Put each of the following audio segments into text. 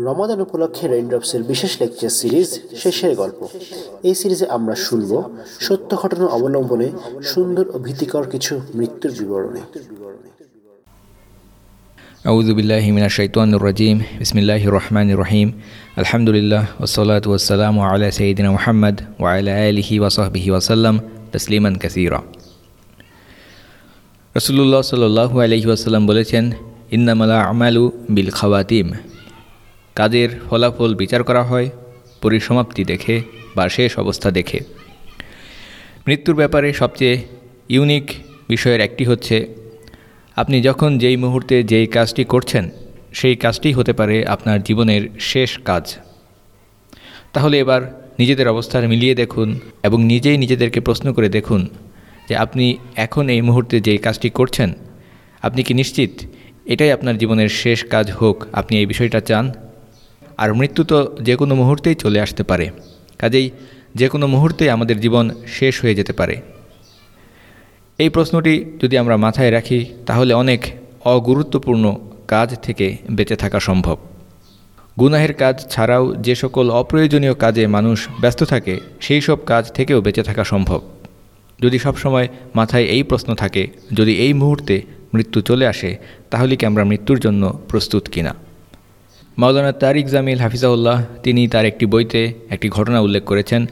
রমাদান উপলক্ষে রেইনড্রপসের বিশেষ lecture series শেষের গল্প এই সিরিজে আমরা শুনব সত্য ঘটনা অবলম্বনে সুন্দর ও ভীতিকর কিছু মৃত্যুর বিবরণী أعوذ بالله من الشيطان الرجيم بسم الله الرحمن الرحيم الحمد لله والصلاة والسلام على سيدنا محمد وعلى آله وصحبه وسلم تسليما كثيرا রসুল্লাহ সাল্লাহু আলহি আসাল্লাম বলেছেন ইন্নামালা আমালু বিল খাওয়াতিম কাজের ফলাফল বিচার করা হয়, পরিসমাপ্তি দেখে বা শেষ অবস্থা দেখে। মৃত্যুর ব্যাপারে সবচেয়ে ইউনিক বিষয়ের একটি হচ্ছে, আপনি যখন যেই মুহূর্তে যেই কাজটি করছেন, সেই কাজটি হতে পারে আপনার জীবনের শেষ কাজ। তাহলে এবার নিজেদের অবস্থার মিলিয়ে দেখুন এবং নিজেই নিজেদেরকে প্রশ্ন করে দেখুন যে আপনি এখন এই মুহূর্তে যেই কাজটি করছেন, আপনি কি নিশ্চিত এটাই আপনার জীবনের শেষ কাজ হোক? আপনি এই বিষয়টা চান? আর মৃত্যু তো যে কোনো মুহূর্তেই চলে আসতে পারে। কাজেই যে কোনো মুহূর্তেই আমাদের জীবন শেষ হয়ে যেতে পারে। এই প্রশ্নটি যদি আমরা মাথায় রাখি, তাহলে অনেক অগুরুত্বপূর্ণ কাজ থেকে বেঁচে থাকা সম্ভব। গুনাহের কাজ ছাড়াও যে সকল অপ্রয়োজনীয় কাজে মানুষ ব্যস্ত থাকে, সেই সব কাজ থেকেও বেঁচে থাকা সম্ভব। যদি সবসময় মাথায় এই প্রশ্ন থাকে, যদি এই মুহূর্তে মৃত্যু চলে আসে, তাহলে কি আমরা মৃত্যুর জন্য প্রস্তুত কিনা? মাওলানা তারিক জামিল হাফিজাউল্লাহ, তিনি তার একটি বইতে একটি ঘটনা উল্লেখ করেছেন,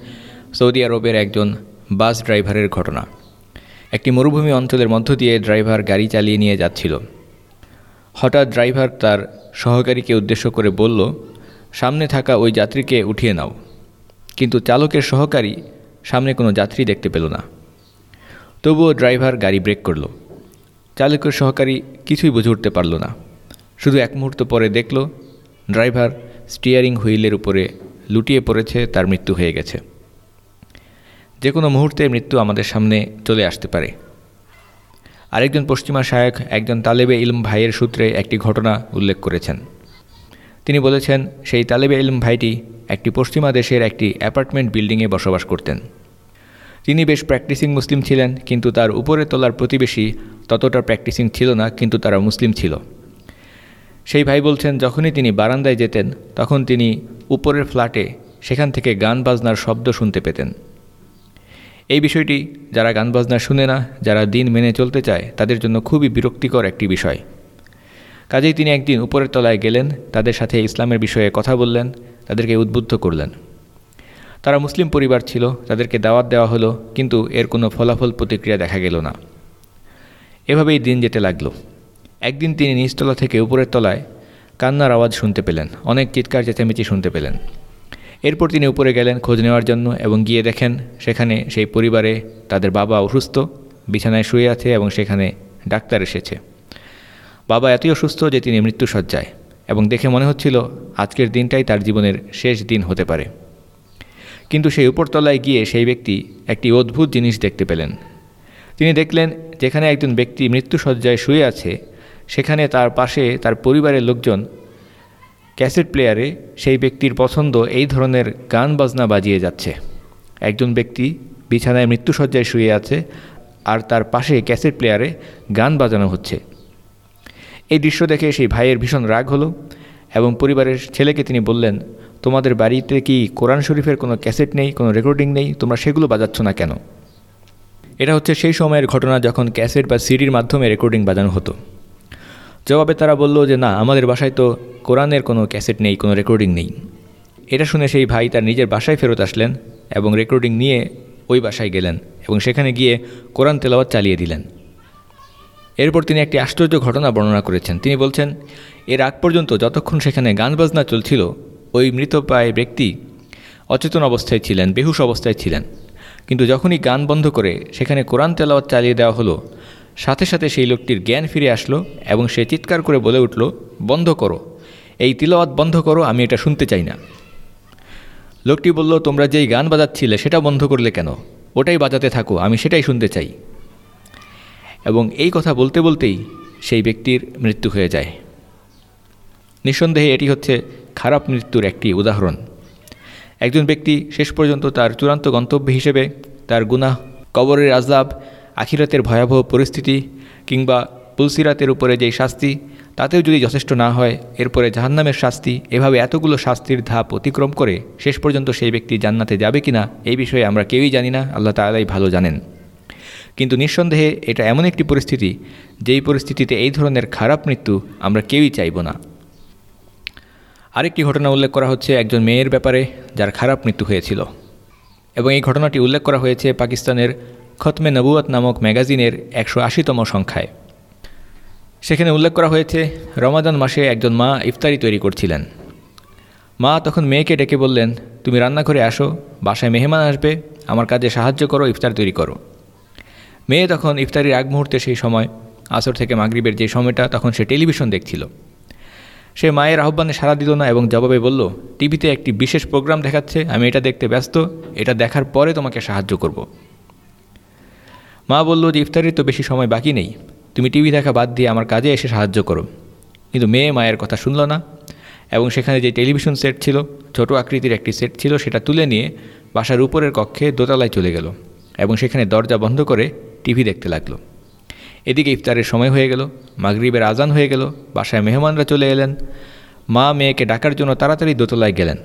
সৌদি আরবের একজন বাস ড্রাইভারের ঘটনা। একটি মরুভূমি অঞ্চলের মধ্য দিয়ে ড্রাইভার গাড়ি চালিয়ে নিয়ে যাচ্ছিল। হঠাৎ ড্রাইভার তার সহকারীকে উদ্দেশ্য করে বলল, সামনে থাকা ওই যাত্রীকে উঠিয়ে নাও। কিন্তু চালকের সহকারী সামনে কোনো যাত্রী দেখতে পেল না। তবুও ড্রাইভার গাড়ি ব্রেক করল। চালকের সহকারী কিছুই বুঝে উঠতে পারল না। শুধু এক মুহূর্ত পরে দেখল ড্রাইভার স্টিয়ারিং হুইলের উপরে লুটিয়ে পড়েছে, তার মৃত্যু হয়ে গেছে। যে কোনো মুহূর্তে মৃত্যু আমাদের সামনে চলে আসতে পারে। আরেকজন পশ্চিমা শায়ক একজন তালেবে ইলম ভাইয়ের সূত্রে একটি ঘটনা উল্লেখ করেছেন। তিনি বলেছেন, সেই তালেবে ইলম ভাইটি একটি পশ্চিমা দেশের একটি অ্যাপার্টমেন্ট বিল্ডিংয়ে বসবাস করতেন। তিনি বেশ প্র্যাকটিসিং মুসলিম ছিলেন, কিন্তু তার উপরে তোলার প্রতিবেশী ততটা প্র্যাকটিসিং ছিল না, কিন্তু তারা মুসলিম ছিল। সেই ভাই বলছেন, যখনই তিনি বারান্দায় যেতেন, তখন তিনি উপরের ফ্ল্যাটে সেখান থেকে গান বাজনার শব্দ শুনতে পেতেন। এই বিষয়টি যারা গান বাজনা শুনে না, যারা দিন মেনে চলতে চায়, তাদের জন্য খুবই বিরক্তিকর একটি বিষয়। কাজেই তিনি একদিন উপরের তলায় গেলেন, তাদের সাথে ইসলামের বিষয়ে কথা বললেন, তাদেরকে উদ্বুদ্ধ করলেন। তারা মুসলিম পরিবার ছিল, তাদেরকে দাওয়াত দেওয়া হলো, কিন্তু এর কোনো ফলাফল প্রতিক্রিয়া দেখা গেল না। এভাবেই দিন যেতে লাগল। একদিন তিনি নিচতলা থেকে উপরের তলায় কান্নার আওয়াজ শুনতে পেলেন। অনেক চিৎকার, চেঁচামেচি শুনতে পেলেন। এরপর তিনি উপরে গেলেন খোঁজ নেওয়ার জন্য এবং গিয়ে দেখেন সেখানে সেই পরিবারে তাদের বাবা অসুস্থ, বিছানায় শুয়ে আছে এবং সেখানে ডাক্তার এসেছে। বাবা এতই অসুস্থ যে তিনি মৃত্যুসজ্জায় এবং দেখে মনে হচ্ছিল আজকের দিনটাই তার জীবনের শেষ দিন হতে পারে। কিন্তু সেই উপরতলায় গিয়ে সেই ব্যক্তি একটি অদ্ভুত জিনিস দেখতে পেলেন। তিনি দেখলেন, যেখানে একজন ব্যক্তি মৃত্যুসজ্জায় শুয়ে আছে সেখানে তার পাশে তার পরিবারের লোকজন ক্যাসেট প্লেয়ারে সেই ব্যক্তির পছন্দ এই ধরনের গান বাজনা বাজিয়ে যাচ্ছে। একজন ব্যক্তি বিছানায় মৃত্যুসজ্জায় শুয়ে আছে আর তার পাশে ক্যাসেট প্লেয়ারে গান বাজানো হচ্ছে। এই দৃশ্য দেখে সেই ভাইয়ের ভীষণ রাগ হলো এবং পরিবারের ছেলেকে তিনি বললেন, তোমাদের বাড়িতে কি কোরআন শরীফের কোনো ক্যাসেট নেই, কোনো রেকর্ডিং নেই? তোমরা সেগুলো বাজাচ্ছ না কেন? এটা হচ্ছে সেই সময়ের ঘটনা যখন ক্যাসেট বা সিডির মাধ্যমে রেকর্ডিং বাজানো হতো। জবাবে তারা বলল যে, না, আমাদের বাসায় তো কোরআনের কোনো ক্যাসেট নেই, কোনো রেকর্ডিং নেই। এটা শুনে সেই ভাই তার নিজের বাসায় ফেরত আসলেন এবং রেকর্ডিং নিয়ে ওই বাসায় গেলেন এবং সেখানে গিয়ে কোরআন তেলাওয়াত চালিয়ে দিলেন। এরপর তিনি একটি আশ্চর্য ঘটনা বর্ণনা করেছেন। তিনি বলছেন, এর আগ পর্যন্ত যতক্ষণ সেখানে গান বাজনা চলছিল, ওই মৃতপ্রায় ব্যক্তি অচেতন অবস্থায় ছিলেন, বেহুশ অবস্থায় ছিলেন। কিন্তু যখনই গান বন্ধ করে সেখানে কোরআন তেলাওয়াত চালিয়ে দেওয়া হলো সাথে সাথে সেই লোকটির জ্ঞান ফিরে আসলো এবং সে চিৎকার করে বলে উঠল, বন্ধ করো। এই তিলওয়াত বন্ধ করো, আমি এটা শুনতে চাই না। লোকটি বলল, তোমরা যেই গান বাজাচ্ছিলে সেটা বন্ধ করলে কেন? ওটাই বাজাতে থাকো, আমি সেটাই শুনতে চাই। এবং এই কথা বলতে বলতেই সেই ব্যক্তির মৃত্যু হয়ে যায়। নিঃসন্দেহে এটি হচ্ছে খারাপ মৃত্যুর একটি উদাহরণ। একজন ব্যক্তি শেষ পর্যন্ত তার চূড়ান্ত গন্তব্য হিসেবে তার গুনাহ, কবরের আজলাব আখিরাতের ভয়াবহ পরিস্থিতি কিংবা পুলসিরাতের উপরে যেই শাস্তি, তাতেও যদি যথেষ্ট না হয়, এরপরে জাহান্নামের শাস্তি, এভাবে এতগুলো শাস্তির ধাপ অতিক্রম করে শেষ পর্যন্ত সেই ব্যক্তি জান্নাতে যাবে কিনা, এই বিষয়ে আমরা কেউই জানি না, আল্লাহ তালাই ভালো জানেন। কিন্তু নিঃসন্দেহে এটা এমন একটি পরিস্থিতি, যেই পরিস্থিতিতে এই ধরনের খারাপ মৃত্যু আমরা কেউই চাইব না। আরেকটি ঘটনা উল্লেখ করা হচ্ছে একজন মেয়ের ব্যাপারে, যার খারাপ মৃত্যু হয়েছিল। এবং এই ঘটনাটি উল্লেখ করা হয়েছে পাকিস্তানের খতমে নবুয়াত নামক ম্যাগাজিনের একশো আশিতম সংখ্যায়। সেখানে উল্লেখ করা হয়েছে, রমাদান মাসে একজন মা ইফতারি তৈরি করছিলেন। মা তখন মেয়েকে ডেকে বললেন, তুমি রান্নাঘরে আসো, বাসায় মেহমান আসবে, আমার কাজে সাহায্য করো, ইফতার তৈরি করো। মেয়ে তখন ইফতারির আগ মুহূর্তে সেই সময়, আসর থেকে মাগরিবের যে সময়টা, তখন সে টেলিভিশন দেখছিল। সে মায়ের আহ্বানে সাড়া দিল না এবং জবাবে বলল, টিভিতে একটি বিশেষ প্রোগ্রাম দেখাচ্ছে, আমি এটা দেখতে ব্যস্ত, এটা দেখার পরে তোমাকে সাহায্য করব। মা বলল যে ইফতারির তো বেশি সময় বাকি নেই। তুমি টিভি দেখা বাদ দিয়ে আমার কাজে এসে সাহায্য করো। কিন্তু মেয়ে মায়ের কথা শুনল না এবং সেখানে যে টেলিভিশন সেট ছিল, ছোট আকৃতির একটি সেট ছিল, সেটা তুলে নিয়ে বাসার উপরের কক্ষে দোতলায় চলে গেল এবং সেখানে দরজা বন্ধ করে টিভি দেখতে লাগল। এদিকে ইফতারের সময় হয়ে গেল, মাগরিবের আজান হয়ে গেল, বাসায় মেহমানরা চলে এলেন। মা মেয়েকে ডাকার জন্য তাড়াতাড়ি দোতলায় গেলেন।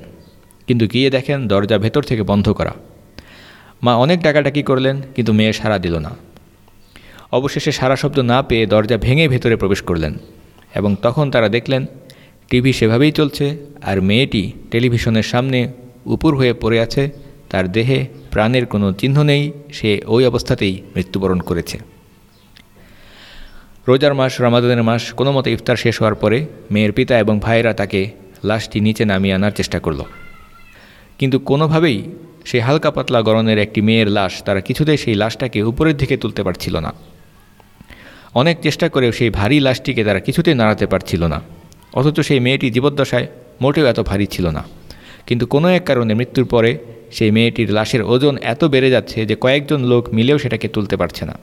কিন্তু গিয়ে দেখেন দরজা ভেতর থেকে বন্ধ করা। মা অনেক ডাকাডাকি করলেন, কিন্তু মেয়ে সাড়া দিল না। অবশেষে সারা শব্দ না পেয়ে দরজা ভেঙে ভেতরে প্রবেশ করলেন এবং তখন তারা দেখলেন, টিভি সেভাবেই চলছে আর মেয়েটি টেলিভিশনের সামনে উপুর হয়ে পড়ে আছে, তার দেহে প্রাণের কোনো চিহ্ন নেই, সে ওই অবস্থাতেই মৃত্যুবরণ করেছে। রোজার মাস, রমাদানের মাস কোনো মতো ইফতার শেষ হওয়ার পরে মেয়ের পিতা এবং ভাইয়েরা তাকে লাশটি নিচে নামিয়ে আনার চেষ্টা করল। কিন্তু কোনোভাবেই সেই হালকা পাতলা গরনের একটি মেয়ের লাশ, তারা কিছুতেই সেই লাশটাকে উপরের দিকে তুলতে পারছিল না। অনেক চেষ্টা করেও সেই ভারী লাশটিকে তারা কিছুতেই নাড়াতে পারছিল না। অথচ সেই মেয়েটি জীবদ্দশায় মোটেও এত ভারী ছিল না। কিন্তু কোনো এক কারণে মৃত্যুর পরে সেই মেয়েটির লাশের ওজন এত বেড়ে যাচ্ছে যে কয়েকজন লোক মিলেও সেটাকে তুলতে পারছে না।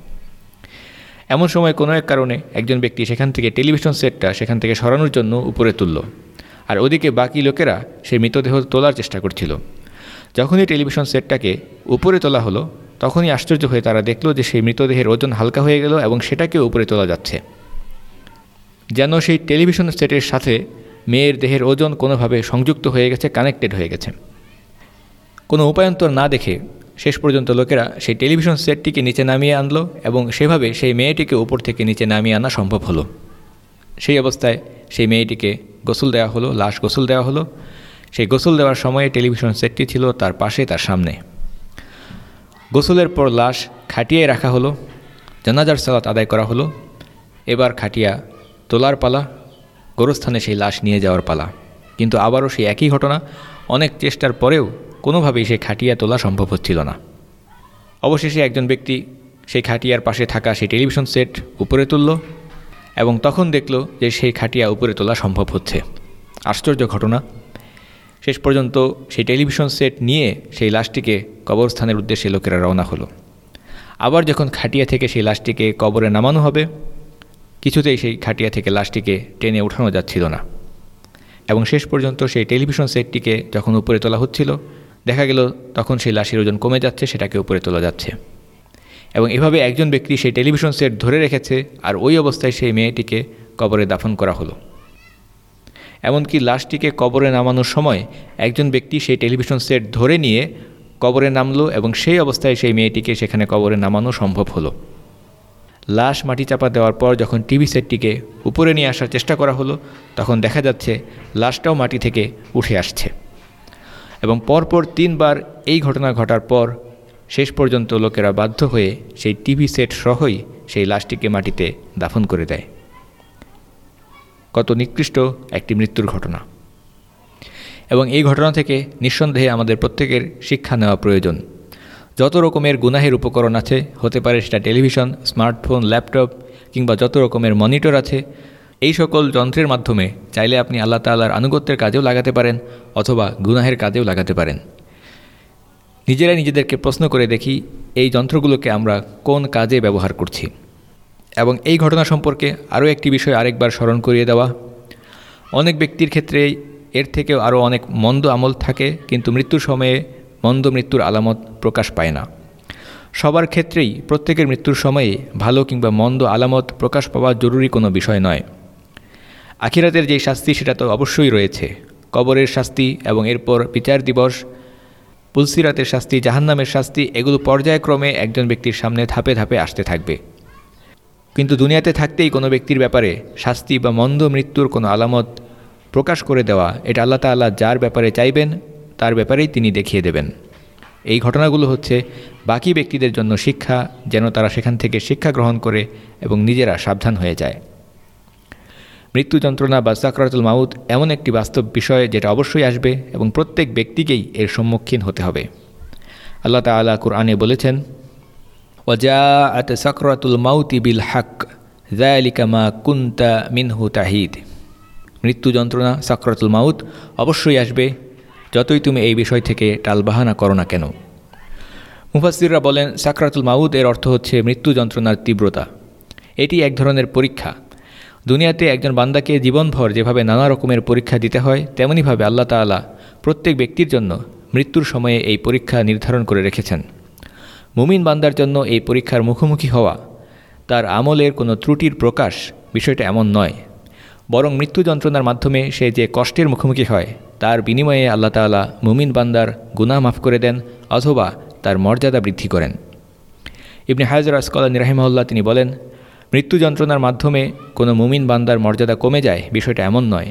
এমন সময় কোনো এক কারণে একজন ব্যক্তি সেখান থেকে টেলিভিশন সেটটা সেখান থেকে সরানোর জন্য উপরে তুলল। আর ওদিকে বাকি লোকেরা সেই মৃতদেহ তোলার চেষ্টা করছিল। যখনই টেলিভিশন সেটটাকে উপরে তোলা হলো, তখনই আশ্চর্য হয়ে তারা দেখল যে সেই মৃতদেহের ওজন হালকা হয়ে গেল এবং সেটাকে উপরে তোলা যাচ্ছে। যেন সেই টেলিভিশন সেটের সাথে মেয়ের দেহের ওজন কোনোভাবে সংযুক্ত হয়ে গেছে, কানেক্টেড হয়ে গেছে। কোনো উপায়ন্তর না দেখে শেষ পর্যন্ত লোকেরা সেই টেলিভিশন সেটটিকে নিচে নামিয়ে আনলো এবং সেভাবে সেই মেয়েটিকে উপর থেকে নিচে নামিয়ে আনা সম্ভব হলো। সেই অবস্থায় সেই মেয়েটিকে গোসল দেওয়া হলো, লাশ গোসল দেওয়া হলো সেই গোসল দেওয়ার সময়ে টেলিভিশন সেটটি ছিল তার পাশে, তার সামনে। গোসলের পর লাশ খাটিয়ে রাখা হলো, জানাজার সালাত আদায় করা হলো, এবার খাটিয়া তোলার পালা, গোরস্থানে সেই লাশ নিয়ে যাওয়ার পালা। কিন্তু আবারও সেই একই ঘটনা, অনেক চেষ্টার পরেও কোনোভাবেই সেই খাটিয়া তোলা সম্ভব হচ্ছিল না। অবশেষে একজন ব্যক্তি সেই খাটিয়ার পাশে থাকা সেই টেলিভিশন সেট উপরে তুলল এবং তখন দেখল যে সেই খাটিয়া উপরে তোলা সম্ভব হচ্ছে। আশ্চর্য ঘটনা। শেষ পর্যন্ত সেই টেলিভিশন সেট নিয়ে সেই লাশটিকে কবরস্থানের উদ্দেশ্যে লোকেরা রওনা হলো। আবার যখন খাটিয়া থেকে সেই লাশটিকে কবরে নামানো হবে, কিছুতেই সেই খাটিয়া থেকে লাশটিকে টেনে ওঠানো যাচ্ছিল না। এবং শেষ পর্যন্ত সেই টেলিভিশন সেটটিকে যখন উপরে তোলা হচ্ছিল, দেখা গেল তখন সেই লাশের ওজন কমে যাচ্ছে, সেটাকে উপরে তোলা যাচ্ছে। এবং এভাবে একজন ব্যক্তি সেই টেলিভিশন সেট ধরে রেখেছে, আর ওই অবস্থায় সেই মেয়েটিকে কবরে দাফন করা হলো। এমনকি লাশটিকে কবরে নামানোর সময় একজন ব্যক্তি সেই টেলিভিশন সেট ধরে নিয়ে কবরে নামলো এবং সেই অবস্থায় সেই মেয়েটিকে সেখানে কবরে নামানো সম্ভব হলো। লাশ মাটি চাপা দেওয়ার পর যখন টিভি সেটটিকে উপরে নিয়ে আসার চেষ্টা করা হলো, তখন দেখা যাচ্ছে লাশটাও মাটি থেকে উঠে আসছে। এবং পরপর তিনবার এই ঘটনা ঘটার পর শেষ পর্যন্ত লোকেরা বাধ্য হয়ে সেই টিভি সেট সহই সেই লাশটিকে মাটিতে দাফন করে দেয়। কত নিকৃষ্ট একটি মৃত্যুর ঘটনা। এবং এই ঘটনা থেকে নিঃসন্দেহে আমাদের প্রত্যেকের শিক্ষা নেওয়া প্রয়োজন। যত রকমের গুনাহের উপকরণ আছে, হতে পারে সেটা টেলিভিশন, স্মার্টফোন, ল্যাপটপ, কিংবা যত রকমের মনিটর আছে, এই সকল যন্ত্রের মাধ্যমে চাইলে আপনি আল্লাহ তাল্লার আনুগত্যের কাজেও লাগাতে পারেন, অথবা গুনাহের কাজেও লাগাতে পারেন। নিজেরাই নিজেদেরকে প্রশ্ন করে দেখি, এই যন্ত্রগুলোকে আমরা কোন কাজে ব্যবহার করছি। এবং এই ঘটনা সম্পর্কে আরও একটি বিষয় আরেকবার স্মরণ করিয়ে দেওয়া। অনেক ব্যক্তির ক্ষেত্রে এর থেকেও আরও অনেক মন্দ আমল থাকে, কিন্তু মৃত্যুর সময়ে মন্দ মৃত্যুর আলামত প্রকাশ পায় না। সবার ক্ষেত্রেই প্রত্যেকের মৃত্যুর সময়ে ভালো কিংবা মন্দ আলামত প্রকাশ পাওয়া জরুরি কোনো বিষয় নয়। আখিরাতের যে শাস্তি, সেটা তো অবশ্যই রয়েছে। কবরের শাস্তি এবং এরপর বিচার দিবস, পুলসিরাতের শাস্তি, জাহান্নামের শাস্তি, এগুলো পর্যায়ক্রমে একজন ব্যক্তির সামনে ধাপে ধাপে আসতে থাকবে। কিন্তু দুনিয়াতে থাকতেই কোনো ব্যক্তির ব্যাপারে শাস্তি বা মন্দ মৃত্যুর কোনো আলামত প্রকাশ করে দেওয়া, এটা আল্লাহ তাল্লাহ যার ব্যাপারে চাইবেন, তার ব্যাপারেই তিনি দেখিয়ে দেবেন। এই ঘটনাগুলো হচ্ছে বাকি ব্যক্তিদের জন্য শিক্ষা, যেন তারা সেখান থেকে শিক্ষা গ্রহণ করে এবং নিজেরা সাবধান হয়ে যায়। মৃত্যু যন্ত্রণা বা সাকরাতুল মাউত এমন একটি বাস্তব বিষয় যেটা অবশ্যই আসবে এবং প্রত্যেক ব্যক্তিকেই এর সম্মুখীন হতে হবে। আল্লাহ তালা কুরআনে বলেছেন ওজা আত সাকরাতুল মাউতি বিল হাক জায়ালিকামা কুন্তা মিনহু তাহিদ মৃত্যু যন্ত্রণা, সাকরাতুল মাউত অবশ্যই আসবে, যতই তুমি এই বিষয় থেকে টালবাহানা করো না কেন। মুফাসিররা বলেন, সাকরাতুল মাউদ এর অর্থ হচ্ছে মৃত্যু যন্ত্রণার তীব্রতা। এটি এক ধরনের পরীক্ষা। দুনিয়াতে একজন বান্দাকে জীবনভর যেভাবে নানা রকমের পরীক্ষা দিতে হয় তেমনইভাবে আল্লাহ তালা প্রত্যেক ব্যক্তির জন্য মৃত্যুর সময়ে এই পরীক্ষা নির্ধারণ করে রেখেছেন। মুমিন বান্দার জন্য এই পরীক্ষার মুখোমুখি হওয়া, তার আমলের কোনো ত্রুটির প্রকাশ বিষয়টা এমন নয়। বরং মৃত্যু যন্ত্রণার মাধ্যমে সে যে কষ্টের মুখোমুখি হয়, তার বিনিময়ে আল্লাহ তালা মুমিন বান্দার গুনাহ মাফ করে দেন অথবা তার মর্যাদা বৃদ্ধি করেন। ইবনে হাজর আসকলান রাহিমহল্লা তিনি বলেন, মৃত্যু যন্ত্রণার মাধ্যমে কোনো মুমিন বান্দার মর্যাদা কমে যায় বিষয়টা এমন নয়।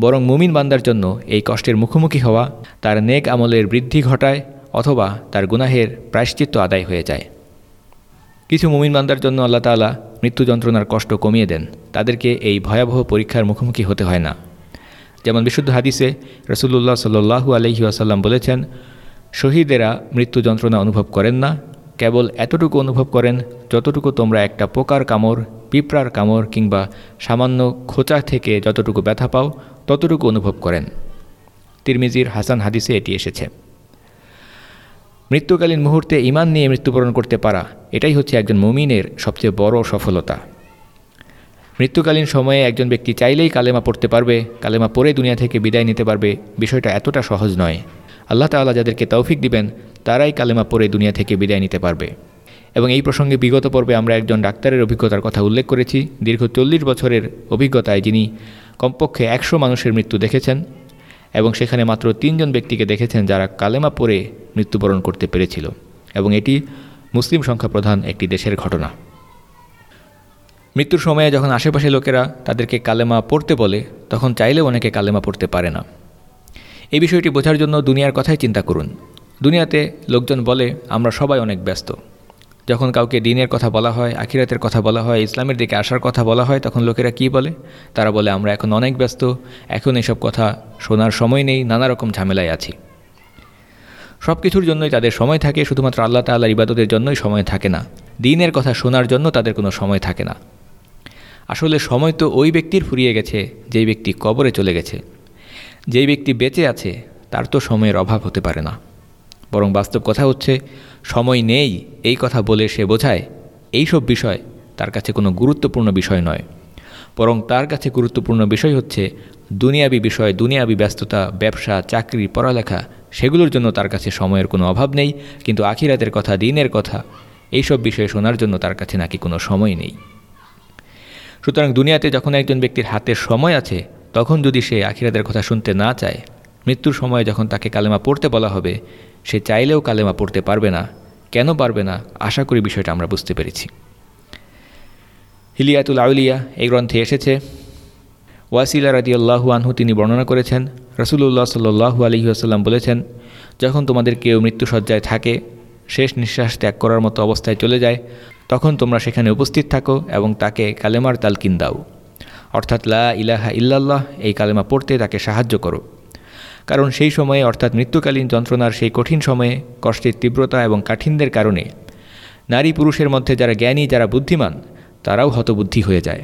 বরং মুমিন বান্দার জন্য এই কষ্টের মুখোমুখি হওয়া, তার নেক আমলের বৃদ্ধি ঘটায় অথবা তার গুনাহের প্রায়শ্চিত্ত আদায় হয়ে যায়। কিছু মুমিন বান্দার জন্য আল্লাহ তালা মৃত্যু যন্ত্রণার কষ্ট কমিয়ে দেন। তাদেরকে এই ভয়াবহ পরীক্ষার মুখোমুখি হতে হয় না। যেমন বিশুদ্ধ হাদিসে রসুল্লাহ সাল্লু আলহি আসাল্লাম বলেছেন, শহীদেরা মৃত্যু যন্ত্রণা অনুভব করেন না, কেবল এতটুকু অনুভব করেন যতটুকু তোমরা একটা পোকার কামড়, পিঁপড়ার কামড় কিংবা সামান্য খোঁচা থেকে যতটুকু ব্যথা পাও ততটুকু অনুভব করেন। তিরমিজির হাসান হাদিসে এটি এসেছে। মৃত্যুকালীন মুহূর্তে ইমান নিয়ে মৃত্যুবরণ করতে পারা, এটাই হচ্ছে একজন মুমিনের সবচেয়ে বড় সফলতা। মৃত্যুকালীন সময়ে একজন ব্যক্তি চাইলেই কালেমা পড়তে পারবে, কালেমা পড়ে দুনিয়া থেকে বিদায় নিতে পারবে, বিষয়টা এতটা সহজ নয়। আল্লাহ তাল্লাহ যাদেরকে তৌফিক দিবেন, তারাই কালেমা পড়ে দুনিয়া থেকে বিদায় নিতে পারবে। এবং এই প্রসঙ্গে বিগত পর্বে আমরা একজন ডাক্তারের অভিজ্ঞতার কথা উল্লেখ করেছি। দীর্ঘ চল্লিশ বছরের অভিজ্ঞতায় যিনি কমপক্ষে একশো মানুষের মৃত্যু দেখেছেন এবং সেখানে মাত্র তিনজন ব্যক্তিকে দেখেছেন যারা কালেমা পরে মৃত্যুবরণ করতে পেরেছিল এবং এটি মুসলিম সংখ্যা প্রধান একটি দেশের ঘটনা। মৃত্যুর সময়ে যখন আশেপাশে লোকেরা তাদেরকে কালেমা পড়তে বলে, তখন চাইলেও অনেকে কালেমা পড়তে পারে না। এই বিষয়টি বোঝার জন্য দুনিয়ার কথাই চিন্তা করুন। দুনিয়াতে লোকজন বলে, আমরা সবাই অনেক ব্যস্ত। যখন কাউকে দিনের কথা বলা হয়, আখিরাতের কথা বলা হয়, ইসলামের দিকে আসার কথা বলা হয়, তখন লোকেরা কি বলে? তারা বলে, আমরা এখন অনেক ব্যস্ত, এখন এসব কথা শোনার সময় নেই, নানা রকম ঝামেলায় আছি। সব কিছুর জন্যই তাদের সময় থাকে, শুধুমাত্র আল্লাহ তাল্লাহ ইবাদতের জন্যই সময় থাকে না। দিনের কথা শোনার জন্য তাদের কোনো সময় থাকে না। আসলে সময় তো ওই ব্যক্তির ফুরিয়ে গেছে, যেই ব্যক্তি কবরে চলে গেছে। যেই ব্যক্তি বেঁচে আছে, তার তো সময়ের অভাব হতে পারে না। বরং বাস্তব কথা হচ্ছে, সময় নেই এই কথা বলে সে বোঝায়, এইসব বিষয় তার কাছে কোনো গুরুত্বপূর্ণ বিষয় নয়। বরং তার কাছে গুরুত্বপূর্ণ বিষয় হচ্ছে, দুনিয়াবি বিষয়, দুনিয়াবি ব্যস্ততা, ব্যবসা, চাকরি, পড়ালেখা, সেগুলোর জন্য তার কাছে সময়ের কোনো অভাব নেই, কিন্তু আখিরাতের কথা, দিনের কথা, এইসব বিষয়ে শোনার জন্য তার কাছে নাকি কোনো সময় নেই। সুতরাং দুনিয়াতে যখন একজন ব্যক্তির হাতে সময় আছে, তখন যদি সে আখিরাতের কথা শুনতে না চায় মৃত্যুর সময় যখন তাকে কালেমা পড়তে বলা হবে, সে চাইলেও কালেমা পড়তে পারবে না। কেন পারবে না? আশা করি বিষয়টা আমরা বুঝতে পেরেছি। হিলিয়াতুল আউলিয়া এই গ্রন্থে এসেছে, ওয়াসিলা রাদি আল্লাহু আনহু তিনি বর্ণনা করেছেন রসুল্লাহ সাল্লু আলহি আসাল্লাম বলেছেন, যখন তোমাদের কেউ মৃত্যুসজ্জায় থাকে, শেষ নিঃশ্বাস ত্যাগ করার মতো অবস্থায় চলে যায়, তখন তোমরা সেখানে উপস্থিত থাকো এবং তাকে কালেমার তালকিন দাও। অর্থাৎ লা ইলাহা ইল্লাল্লাহ এই কালেমা পড়তে তাকে সাহায্য করো। কারণ সেই সময়ে অর্থাৎ মৃত্যুকালীন যন্ত্রণার সেই কঠিন সময়ে কষ্টের তীব্রতা এবং কাঠিন্যের কারণে নারী পুরুষের মধ্যে যারা জ্ঞানী, যারা বুদ্ধিমান, তারাও হতবুদ্ধি হয়ে যায়।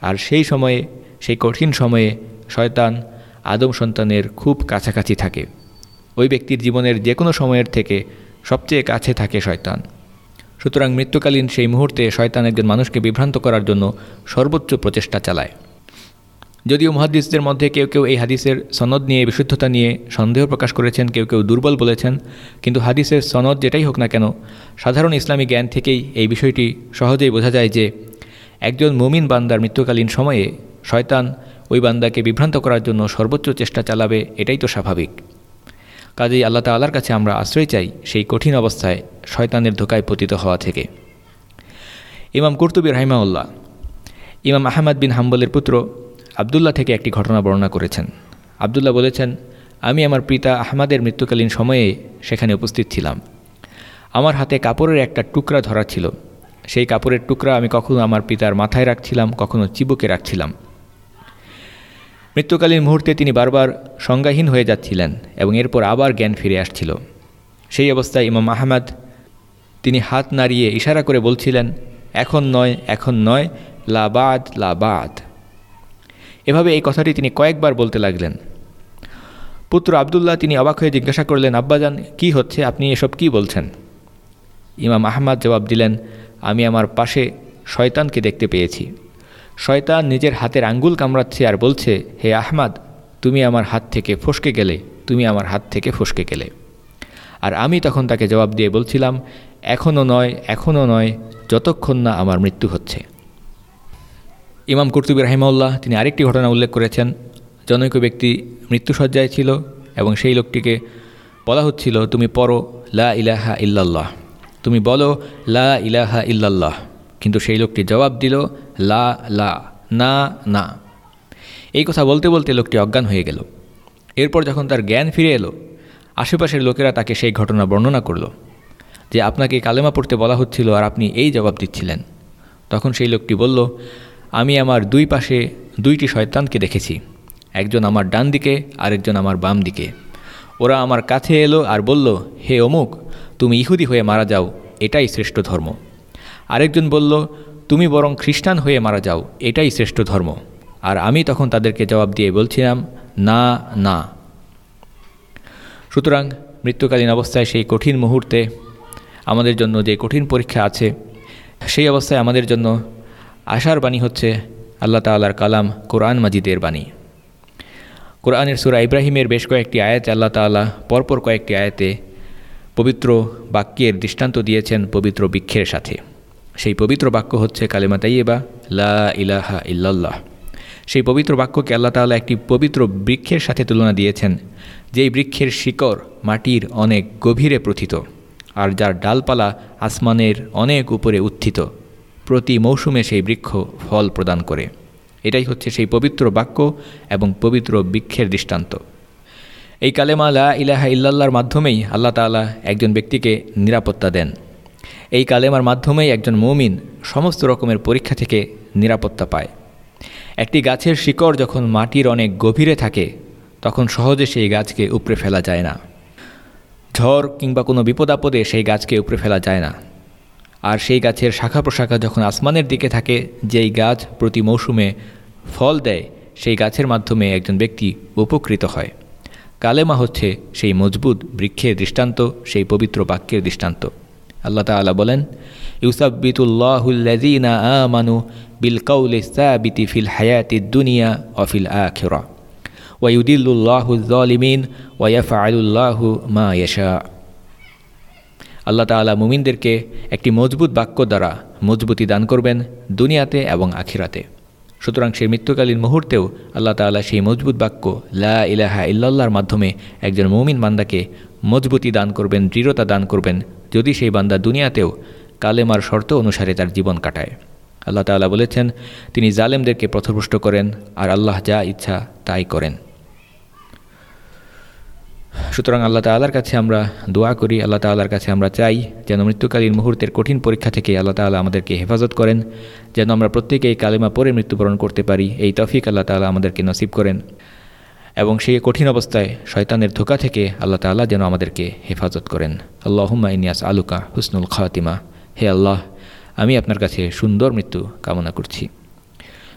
আর সেই সময়ে, সেই কঠিন সময়ে শয়তান আদম সন্তানের খুব কাছাকাছি থাকে। ওই ব্যক্তির জীবনের যে কোনো সময়ের থেকে সবচেয়ে কাছে থাকে শয়তান। সুতরাং মৃত্যুকালীন সেই মুহূর্তে শয়তান একজন মানুষকে বিভ্রান্ত করার জন্য সর্বোচ্চ প্রচেষ্টা চালায়। যদিও মহাদিসদের মধ্যে কেউ কেউ এই হাদিসের সনদ নিয়ে বিশুদ্ধতা নিয়ে সন্দেহ প্রকাশ করেছেন, কেউ কেউ দুর্বল বলেছেন। কিন্তু হাদিসের সনদ যেটাই হোক না কেন, সাধারণ ইসলামী জ্ঞান থেকেই এই বিষয়টি সহজেই বোঝা যায় যে, একজন মুমিন বান্দার মৃত্যুকালীন সময়ে শয়তান ওই বান্দাকে বিভ্রান্ত করার জন্য সর্বোচ্চ চেষ্টা চালাবে, এটাই তো স্বাভাবিক। কাজেই আল্লাহ তাল্লার কাছে আমরা আশ্রয় চাই সেই কঠিন অবস্থায় শয়তানের ধোকায় পতিত হওয়া থেকে। ইমাম কুর্তুবী রাহিমাউল্লাহ ইমাম আহমদ বিন হাম্বলের পুত্র আবদুল্লাহ থেকে একটি ঘটনা বর্ণনা করেছেন। আবদুল্লাহ বলেছেন, আমি আমার পিতা আহমাদের মৃত্যুকালীন সময়ে সেখানে উপস্থিত ছিলাম। আমার হাতে কাপড়ের একটা টুকরা ধরা ছিল। সেই কাপড়ের টুকরা আমি কখনো আমার পিতার মাথায় রাখছিলাম, কখনো চিবুকে রাখছিলাম। মৃত্যুকালীন মুহূর্তে তিনি বারবার সংজ্ঞাহীন হয়ে যাচ্ছিলেন এবং এরপর আবার জ্ঞান ফিরে আসছিল। সেই অবস্থায় ইমাম আহমদ তিনি হাত নাড়িয়ে ইশারা করে বলছিলেন, এখন নয় এখন নয় লাবাদ লাবাদ এভাবে এই কথাটি তিনি কয়েকবার বলতে লাগলেন। পুত্র আবদুল্লাহ তিনি অবাক হয়ে জিজ্ঞাসা করলেন, আব্বাজান, কি হচ্ছে? আপনি এসব কি বলছেন? ইমাম আহমদ জবাব দিলেন, আমি আমার পাশে শয়তানকে দেখতে পেয়েছি। শয়তান নিজের হাতের আঙ্গুল কামড়াচ্ছে আর বলছে, হে আহমাদ, তুমি আমার হাত থেকে ফসকে গেলে, তুমি আমার হাত থেকে ফসকে গেলে। আর আমি তখন তাকে জবাব দিয়ে বলছিলাম এখনও নয় এখনও নয়, যতক্ষণ না আমার মৃত্যু হচ্ছে ইমাম কুর্তুবী রাহিমাউল্লাহ তিনি আরেকটি ঘটনা উল্লেখ করেছেন। জনৈক ব্যক্তি মৃত্যুসজ্জায় ছিল এবং সেই লোকটিকে বলা হচ্ছিল, তুমি পড়ো, লা ইলাহা ইল্লাল্লাহ। তুমি বলো, লা ইলাহা ইল্লাল্লাহ। কিন্তু সেই লোকটি জবাব দিল, লা লা, না না। এই কথা বলতে বলতে লোকটি অজ্ঞান হয়ে গেল। এরপর যখন তার জ্ঞান ফিরে এলো, আশেপাশের লোকেরা তাকে সেই ঘটনা বর্ণনা করল, যে আপনাকে কালেমা পড়তে বলা হচ্ছিল আর আপনি এই জবাব দিচ্ছিলেন। তখন সেই লোকটি বলল আমি আমার দুই পাশে দুইটি শয়তানকে দেখেছি। একজন আমার ডান দিকে, আরেকজন আমার বাম দিকে। ওরা আমার কাছে এলো আর বলল, হে অমুক, তুমি ইহুদি হয়ে মারা যাও, এটাই শ্রেষ্ঠ ধর্ম। আরেকজন বলল, তুমি বরং খ্রিস্টান হয়ে মারা যাও, এটাই শ্রেষ্ঠ ধর্ম। আর আমি তখন তাদেরকে জবাব দিয়ে বলছিলাম, না না। সুতরাং মৃত্যুকালীন অবস্থায় সেই কঠিন মুহূর্তে আমাদের জন্য যে কঠিন পরীক্ষা আছে, সেই অবস্থায় আমাদের জন্য আশার বাণী হচ্ছে আল্লাহ তাল্লার কালাম কোরআন মাজিদের বাণী। কোরআনের সুরা ইব্রাহিমের বেশ কয়েকটি আয়াতে আল্লাহ তাল্লাহ পরপর কয়েকটি আয়াতে পবিত্র বাক্যের দৃষ্টান্ত দিয়েছেন পবিত্র বৃক্ষের সাথে। সেই পবিত্র বাক্য হচ্ছে কালেমা তাইয়েবা লা ইলাহা ইল্লাল্লাহ। সেই পবিত্র বাক্যকে আল্লাহ তাল্লাহ একটি পবিত্র বৃক্ষের সাথে তুলনা দিয়েছেন, যেই বৃক্ষের শিকড় মাটির অনেক গভীরে প্রথিত, আর যার ডালপালা আসমানের অনেক উপরে উত্থিত। প্রতি মৌসুমে সেই বৃক্ষ ফল প্রদান করে। এটাই হচ্ছে সেই পবিত্র বাক্য এবং পবিত্র বৃক্ষের দৃষ্টান্ত। এই কালেমা লা ইলাহা ইল্লাল্লাহর মাধ্যমেই আল্লাহ তালা একজন ব্যক্তিকে নিরাপত্তা দেন। এই কালেমার মাধ্যমেই একজন মৌমিন সমস্ত রকমের পরীক্ষা থেকে নিরাপত্তা পায়। একটি গাছের শিকড় যখন মাটির অনেক গভীরে থাকে, তখন সহজে সেই গাছকে উপড়ে ফেলা যায় না। ঝড় কিংবা কোনো বিপদ আপদে সেই গাছকে উপড়ে ফেলা যায় না। আর সেই গাছের শাখা প্রশাখা যখন আসমানের দিকে থাকে, যেই গাছ প্রতি মৌসুমে ফল দেয়, সেই গাছের মাধ্যমে একজন ব্যক্তি উপকৃত হয়। কালেমা হচ্ছে সেই মজবুত বৃক্ষের দৃষ্টান্ত, সেই পবিত্র বাক্যের দৃষ্টান্ত। আল্লাহ তালা বলেন ইউসাবিতুল্লাহুল্লাযীনা আমানু বিল কাউলি সাবিতি ফিল হায়াতি দুনিয়া অফিল আখিরা। ওয়াইউদিল্লুল্লাহু যলিমিন ওয়াইফআলুল্লাহু মা ইয়াশা। আল্লাহ তাআলা মুমিনদেরকে একটি মজবুত বাক্য দ্বারা মজবুতি দান করবেন দুনিয়াতে এবং আখিরাতে। সুতরাং সেই মৃত্যুকালীন মুহূর্তেও আল্লাহ তাআলা সেই মজবুত বাক্য লা ইলাহা ইল্লাল্লাহর মাধ্যমে একজন মুমিন বান্দাকে মজবুতি দান করবেন, দৃঢ়তা দান করবেন, যদি সেই বান্দা দুনিয়াতেও কালেমার শর্ত অনুসারে তার জীবন কাটায়। আল্লাহ তাআলা বলেছেন, তিনি জালেমদেরকে পথভ্রষ্ট করেন আর আল্লাহ যা ইচ্ছা তাই করেন। সুতরাং আল্লাহ তাল্লার কাছে আমরা দোয়া করি, আল্লাহ তাল্লার কাছে আমরা চাই যেন মৃত্যুকালীন মুহূর্তের কঠিন পরীক্ষা থেকে আল্লাহ তাল্লাহ আমাদেরকে হেফাজত করেন, যেন আমরা প্রত্যেকেই কালেমা পরে মৃত্যুবরণ করতে পারি। এই তফিক আল্লাহ তাল্লাহ আমাদেরকে নসিব করেন এবং সেই কঠিন অবস্থায় শয়তানের ধোকা থেকে আল্লাহ তাল্লাহ যেন আমাদেরকে হেফাজত করেন। আল্লাহুম্মা ইনিয়াস আলুকা হুসনুল খাতিমা। হে আল্লাহ, আমি আপনার কাছে সুন্দর মৃত্যু কামনা করছি।